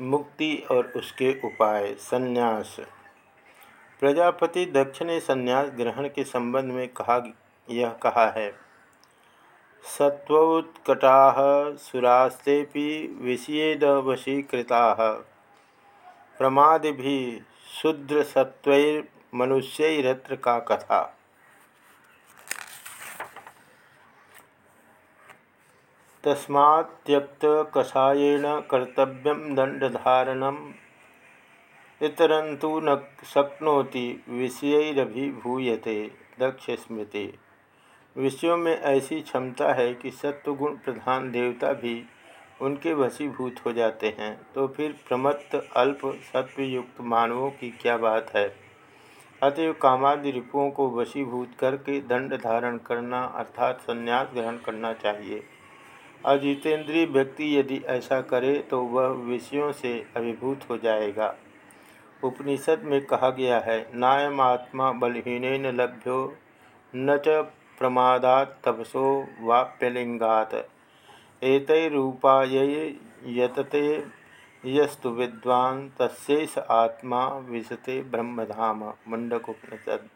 मुक्ति और उसके उपाय, संन्यास। प्रजापति दक्ष ने संन्यास ग्रहण के संबंध में कहा, यह कहा है सत्वोत्कटा सुरास्ते विषयेदवशीकृता। प्रमाद भी शुद्र सत्वैर्मनुष्यरत्र का कथा। तस्मात्यक्त कषाएण कर्तव्य दंडधारण इतरंतु न शक्नोति विषयरभिभूयते दक्ष स्मृति विषयों में ऐसी क्षमता है कि सत्वगुण प्रधान देवता भी उनके वशीभूत हो जाते हैं। तो फिर प्रमत्त अल्प सत्वयुक्त मानवों की क्या बात है? अतएव कामादि रिपुओं को वशीभूत करके दंड धारण करना अर्थात संन्यास ग्रहण करना चाहिए। अजितेंद्रीय व्यक्ति यदि ऐसा करे तो वह विषयों से अभिभूत हो जाएगा। उपनिषद में कहा गया है, नायम आत्मा बलहीन लभ्यो, न च प्रमादात तपसो वाप्यलिंगात। एतैरूपायै यतते यस्तु विद्वान तस्ेष आत्मा विशते ब्रह्मधाम। मुंडक उपनिषद।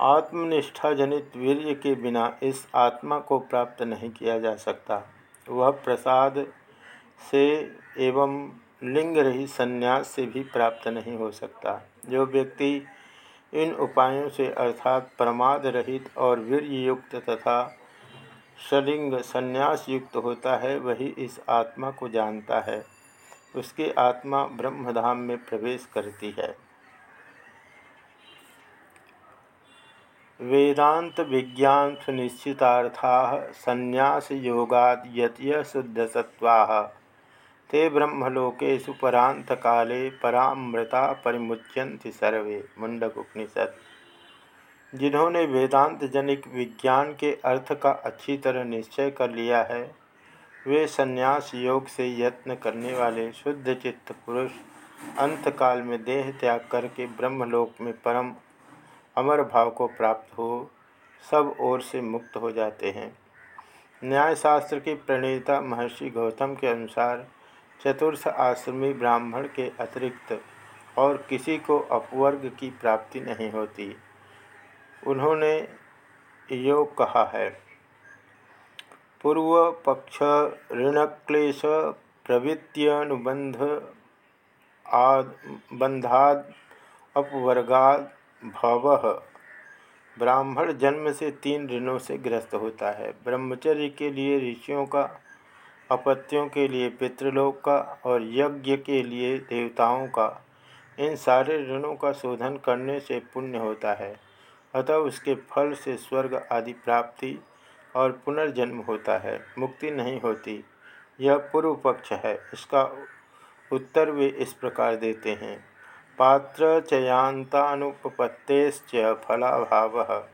आत्मनिष्ठा जनित वीर्य के बिना इस आत्मा को प्राप्त नहीं किया जा सकता। वह प्रसाद से एवं लिंग रही संन्यास से भी प्राप्त नहीं हो सकता। जो व्यक्ति इन उपायों से अर्थात प्रमाद रहित और वीर युक्त तथा सलिंग संन्यास युक्त होता है, वही इस आत्मा को जानता है। उसकी आत्मा ब्रह्मधाम में प्रवेश करती है। वेदांत विज्ञान सुनिश्चितार्था संन्यास योगाद यत शुद्ध सत्वा ते ब्रह्मलोकेशु परांत काले परामृता परिमुच्यंति सर्वे। मुंडक उपनिषद जिन्होंने वेदांत जनिक विज्ञान के अर्थ का अच्छी तरह निश्चय कर लिया है, वे संन्यास योग से यत्न करने वाले शुद्ध चित्त पुरुष अंतकाल में देह त्याग करके ब्रह्मलोक में परम अमर भाव को प्राप्त हो, सब ओर से मुक्त हो जाते हैं। न्यायशास्त्र के प्रणेता महर्षि गौतम के अनुसार, चतुर्थ आश्रमी ब्राह्मण के अतिरिक्त और किसी को अपवर्ग की प्राप्ति नहीं होती। उन्होंने योग कहा है, पूर्व पक्ष ऋण ऋणक्लेश प्रवृत्तियनुबंध बंधाद, अपवर्गाद भव ब्राह्मण जन्म से तीन ऋणों से ग्रस्त होता है। ब्रह्मचर्य के लिए ऋषियों का, अपत्यों के लिए पितृलोक का और यज्ञ के लिए देवताओं का, इन सारे ऋणों का शोधन करने से पुण्य होता है। अतः उसके फल से स्वर्ग आदि प्राप्ति और पुनर्जन्म होता है, मुक्ति नहीं होती। यह पूर्व पक्ष है, इसका उत्तर वे इस प्रकार देते हैं। पात्र चयांतानुपत्तेश्च फलाभाव।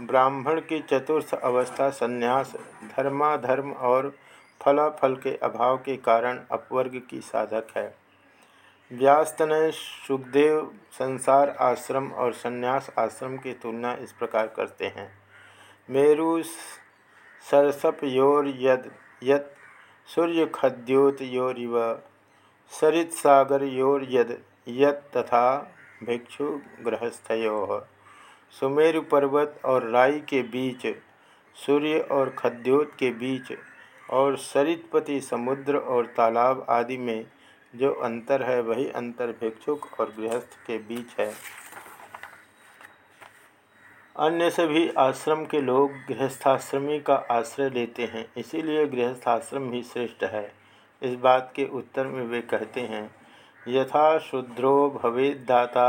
ब्राह्मण की चतुर्थ अवस्था संन्यास, धर्माधर्म और फलाफल के अभाव के कारण अपवर्ग की साधक है। व्यास्तनय सुखदेव संसार आश्रम और संन्यास आश्रम की तुलना इस प्रकार करते हैं। मेरु सरसप योर यद, यत, सूर्य खद्योत योरिव, सरित सागर योर यद यत तथा भिक्षु गृहस्थयो। सुमेरु पर्वत और राई के बीच, सूर्य और खद्योत के बीच और सरितपति समुद्र और तालाब आदि में जो अंतर है, वही अंतर भिक्षुक और गृहस्थ के बीच है। अन्य सभी आश्रम के लोग गृहस्थाश्रमी का आश्रय लेते हैं, इसीलिए गृहस्थाश्रम ही श्रेष्ठ है। इस बात के उत्तर में वे कहते हैं यथा शूद्रो भवेदाता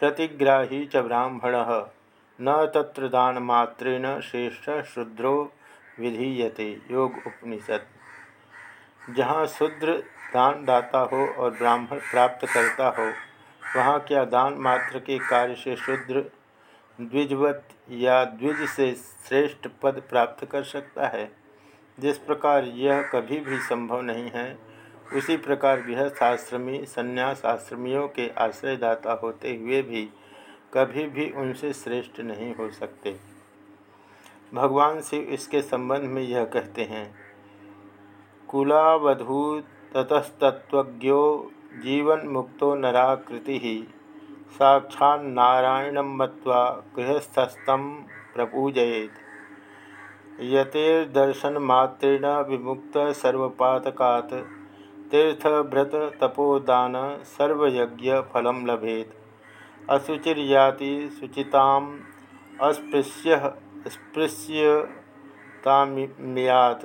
प्रतिग्राही च ब्राह्मण, न तत्र दानमात्रेण श्रेष्ठ शूद्रो विधीयते। योग उपनिषद। जहाँ शूद्र दान दाता हो और ब्राह्मण प्राप्त करता हो, वहाँ क्या दान मात्र के कार्य से शूद्र द्विजवत या द्विज से श्रेष्ठ पद प्राप्त कर सकता है? जिस प्रकार यह कभी भी संभव नहीं है उसी प्रकार गृहस्थाश्रमी संन्यास आश्रमियों के आश्रयदाता होते हुए भी कभी भी उनसे श्रेष्ठ नहीं हो सकते। भगवान शिव इसके संबंध में यह कहते हैं कुलावधू ततस्तत्वज्ञो जीवन मुक्तो नराकृति साक्षान्नारायणं मत्वा गृहस्थस्थं प्रपूजयेत्। यतेर्दर्शनमात्रेण विमुक्त सर्वपातकात् तीर्थव्रत तपोदान सर्वयज्ञ फलम लभेत। अशुचिर्याति शुचिताम अस्पृश्य स्पृश्यतामियात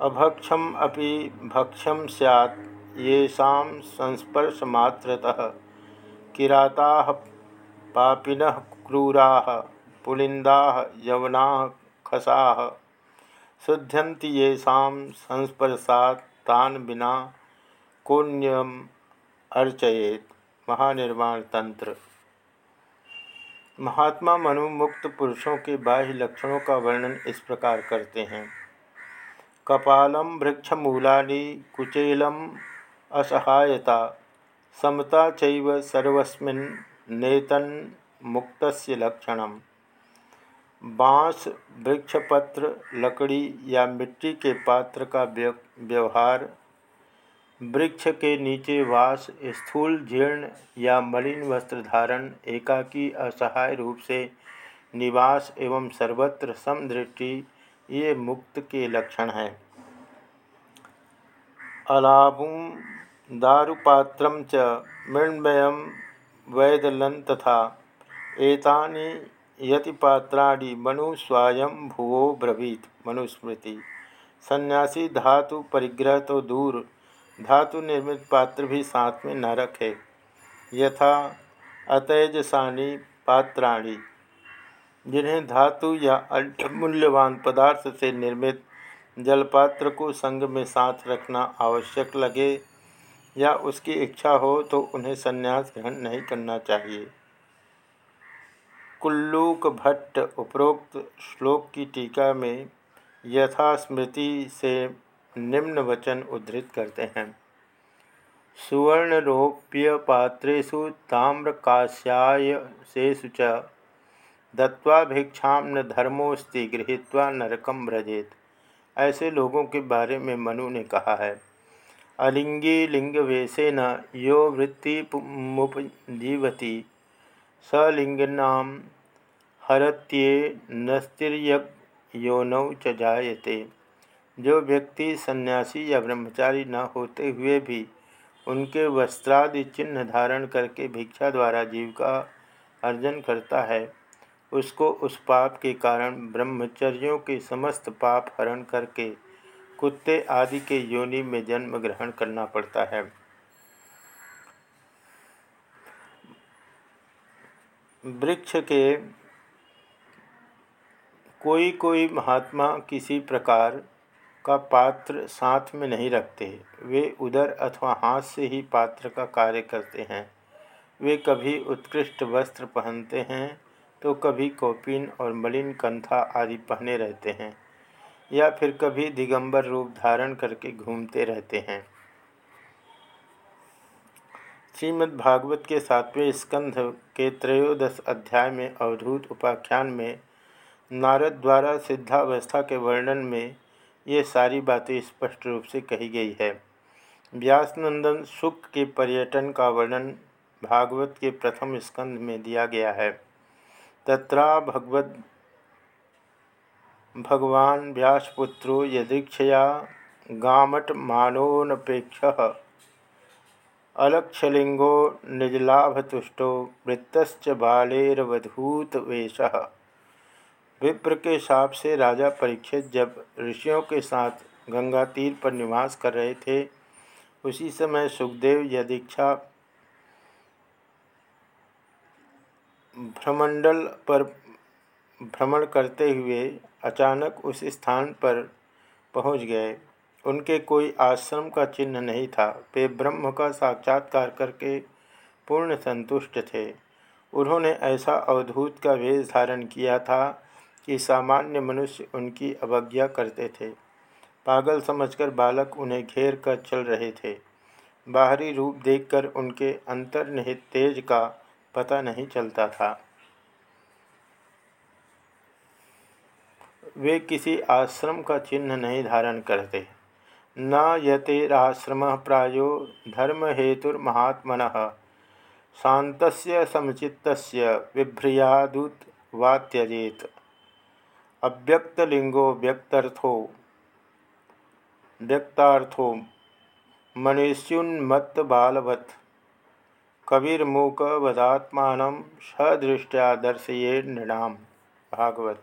अभक्षम अपि भक्ष्यम सैत् येषा संस्पर्शमात्रतः। किराता पापिनः क्रूरा पुलिंदा यवना खसा। शुद्ध्यन्ति येषा तान बिना कोण्यम अर्चयेत। महानिर्वाण तंत्र। महात्मा मनु मुक्त पुरुषों के बाह्य लक्षणों का वर्णन इस प्रकार करते हैं। कपालम वृक्ष वृक्षमूलानि कुचेलम असहायता। समता चैव नेतन मुक्तस्य लक्षणम। बाँस, वृक्षपत्र, लकड़ी या मिट्टी के पात्र का व्यवहार, वृक्ष के नीचे वास, स्थूल जीर्ण या मलिन वस्त्र धारण, एकाकी, असहाय रूप से निवास एवं सर्वत्र समदृष्टि, ये मुक्त के लक्षण हैं। अलाभुम दारुपात्र च मृण्मय वैदलन तथा एतानि यतिपात्राणि मनु स्वयं भुवो ब्रवीत। मनुस्मृति। सन्यासी धातु परिग्रह तो दूर। धातु निर्मित पात्र भी साथ में न रखे। यथा अतैजसानी पात्राणी। जिन्हें धातु या मूल्यवान पदार्थ से निर्मित जलपात्र को संग में साथ रखना आवश्यक लगे या उसकी इच्छा हो तो उन्हें संन्यास ग्रहण नहीं करना चाहिए। कुल्लूक भट्ट उपरोक्त श्लोक की टीका में यथा स्मृति से निम्न वचन उद्धृत करते हैं। सुवर्णरोप्य पात्रेषु ताम्रकाश्यायसेषु च दत्वा भिक्षा न धर्मोस्ति गृहीत्वा नरकम व्रजेत। ऐसे लोगों के बारे में मनु ने कहा है। अलिंगी लिंगवेशेन यो वृत्ति मुपजीवती सलिंगना हरत्ये नस्तिर्योनौ च जायते। जो व्यक्ति सन्यासी या ब्रह्मचारी न होते हुए भी उनके वस्त्रादि चिन्ह धारण करके भिक्षा द्वारा जीविका अर्जन करता है, उसको उस पाप के कारण ब्रह्मचर्यों के समस्त पाप हरण करके कुत्ते आदि के योनि में जन्म ग्रहण करना पड़ता है। वृक्ष के कोई कोई महात्मा किसी प्रकार का पात्र साथ में नहीं रखते। वे उदर अथवा हाथ से ही पात्र का कार्य करते हैं। वे कभी उत्कृष्ट वस्त्र पहनते हैं तो कभी कौपिन और मलिन कंथा आदि पहने रहते हैं, या फिर कभी दिगंबर रूप धारण करके घूमते रहते हैं। श्रीमद्भागवत के सातवें स्कंध के त्रयोदश अध्याय में अवधूत उपाख्यान में नारद द्वारा सिद्धावस्था के वर्णन में ये सारी बातें स्पष्ट रूप से कही गई है। व्यासनंदन सुख के पर्यटन का वर्णन भागवत के प्रथम स्कंध में दिया गया है। तत्रा भगवत भगवान व्यासपुत्रो यदीक्षया गामट मानोनपेक्ष अलक्षलिंगो निजलाभतुष्टो वृत्तश्च बालेरवधूत वेश विप्र के साप से राजा परीक्षित जब ऋषियों के साथ गंगा तीर पर निवास कर रहे थे, उसी समय सुखदेव यदीक्षा भ्रमंडल पर भ्रमण करते हुए अचानक उस स्थान पर पहुँच गए। उनके कोई आश्रम का चिन्ह नहीं था। वे ब्रह्म का साक्षात्कार करके पूर्ण संतुष्ट थे। उन्होंने ऐसा अवधूत का वेश धारण किया था कि सामान्य मनुष्य उनकी अवज्ञा करते थे। पागल समझकर बालक उन्हें घेर कर चल रहे थे। बाहरी रूप देखकर उनके अंतर्निहित तेज का पता नहीं चलता था। वे किसी आश्रम का चिन्ह नहीं धारण करते। न यतेराश्रम प्रायो धर्म हेतुर्महात्मन शांत समचित बिभ्रियादुत वा त्यजेत अव्यक्तलिंगो व्यक्तर्थो व्यक्तार्थो मनुष्युन्मत्त बालवत् कविर्मूकवदात्मा सदृष्टिया दर्शये नृणाम भागवत।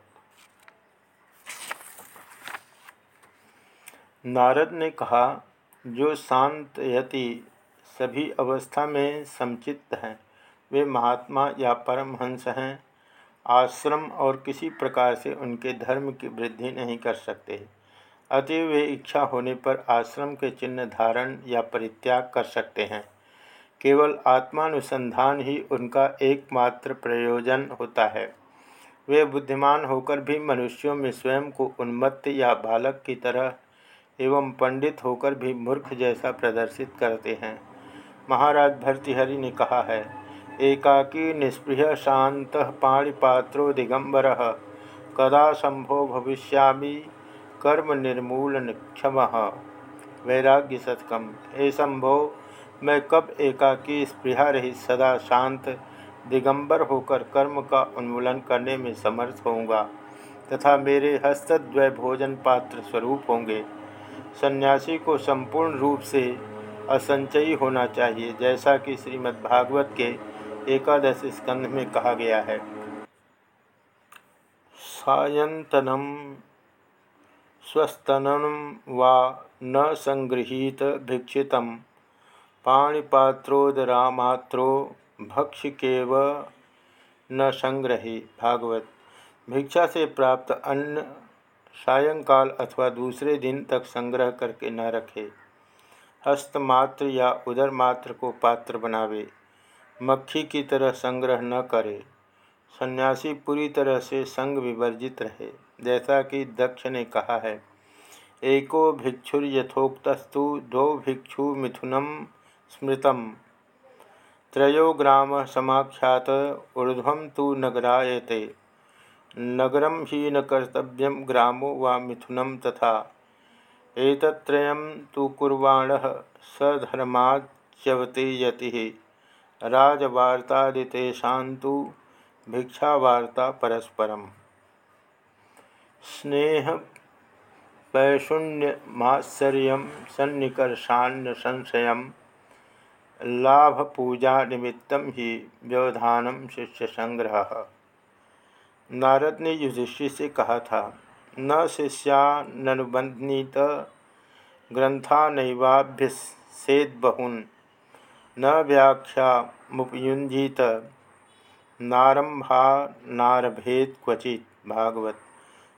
नारद ने कहा, जो शांत यति सभी अवस्था में समचित्त हैं, वे महात्मा या परमहंस हैं। आश्रम और किसी प्रकार से उनके धर्म की वृद्धि नहीं कर सकते। अतः वे इच्छा होने पर आश्रम के चिन्ह धारण या परित्याग कर सकते हैं। केवल आत्मानुसंधान ही उनका एकमात्र प्रयोजन होता है। वे बुद्धिमान होकर भी मनुष्यों में स्वयं को उन्मत्त या बालक की तरह एवं पंडित होकर भी मूर्ख जैसा प्रदर्शित करते हैं। महाराज भर्तृहरि ने कहा है, एकाकी निष्पृह शांत पाणिपात्रो दिगंबर। कदा संभो भविष्यामी कर्म निर्मूलन क्षम। वैराग्य शतकम हे संभव मैं कब एकाकी स्पृहा रहित सदा शांत, दिगंबर होकर कर्म का उन्मूलन करने में समर्थ होऊँगा, तथा मेरे हस्तद्वय भोजन पात्र स्वरूप होंगे। सन्यासी को संपूर्ण रूप से असंचयी होना चाहिए, जैसा कि श्रीमद्भागवत के एकादश स्कंध में कहा गया है। सायंतनम स्वस्तनम वा न संगृहीत भिक्षित पाणिपात्रोदरामात्रो भक्षिकेव न संग्रही। भागवत। भिक्षा से प्राप्त अन्न सायंकाल अथवा दूसरे दिन तक संग्रह करके न रखे। हस्तमात्र या उदर मात्र को पात्र बनावे। मक्खी की तरह संग्रह न करे। सन्यासी पूरी तरह से संग विवर्जित रहे, जैसा कि दक्ष ने कहा है। एको भिक्षुर यथोक्तस्तु, दो भिक्षु मिथुनम स्मृतम। त्रयो ग्राम समाख्यात, ऊर्ध्व तो नगरायते। नगरम ही न कर्तव्य ग्रामो वा मिथुनम तथा। एतत्रयं तु कुर्वाणः सधर्माच्यवते यति राजवार्तादितेषां तु भिक्षावार्ता परस्परम। पैशुण्यमात्सर्य सन्निकर्षान्न संशय लाभपूजा निमित्त ही व्यवधान शिष्य संग्रह नारद ने युधिष्ठिर से कहा था, न शिष्यानुबंधनीत ग्रंथा नैवाभ्यसेद बहुन। न व्याख्या मुपयुंजीत नारंभा नारभेद क्वचित। भागवत।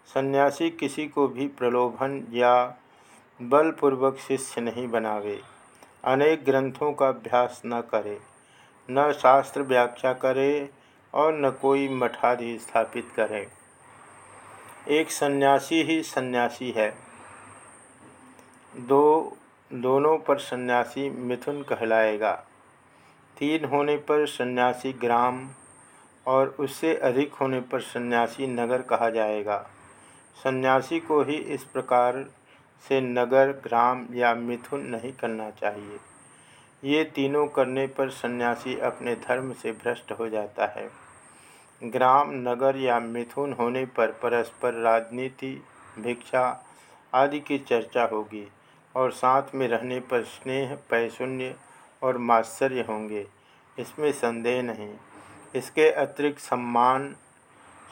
सन्यासी किसी को भी प्रलोभन या बलपूर्वक शिष्य नहीं बनावे। अनेक ग्रंथों का अभ्यास न करे। न शास्त्र व्याख्या करे। और न कोई मठाधि स्थापित करें। एक सन्यासी ही सन्यासी है। दो, दोनों पर सन्यासी मिथुन कहलाएगा। तीन होने पर सन्यासी ग्राम और उससे अधिक होने पर सन्यासी नगर कहा जाएगा। सन्यासी को ही इस प्रकार से नगर, ग्राम या मिथुन नहीं करना चाहिए। ये तीनों करने पर सन्यासी अपने धर्म से भ्रष्ट हो जाता है। ग्राम, नगर या मिथुन होने पर परस्पर राजनीति, भिक्षा आदि की चर्चा होगी और साथ में रहने पर स्नेह, पैशून्य और मात्सर्य होंगे। इसमें संदेह नहीं। इसके अतिरिक्त सम्मान,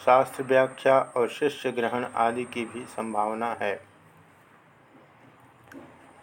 शास्त्र व्याख्या और शिष्य ग्रहण आदि की भी संभावना है।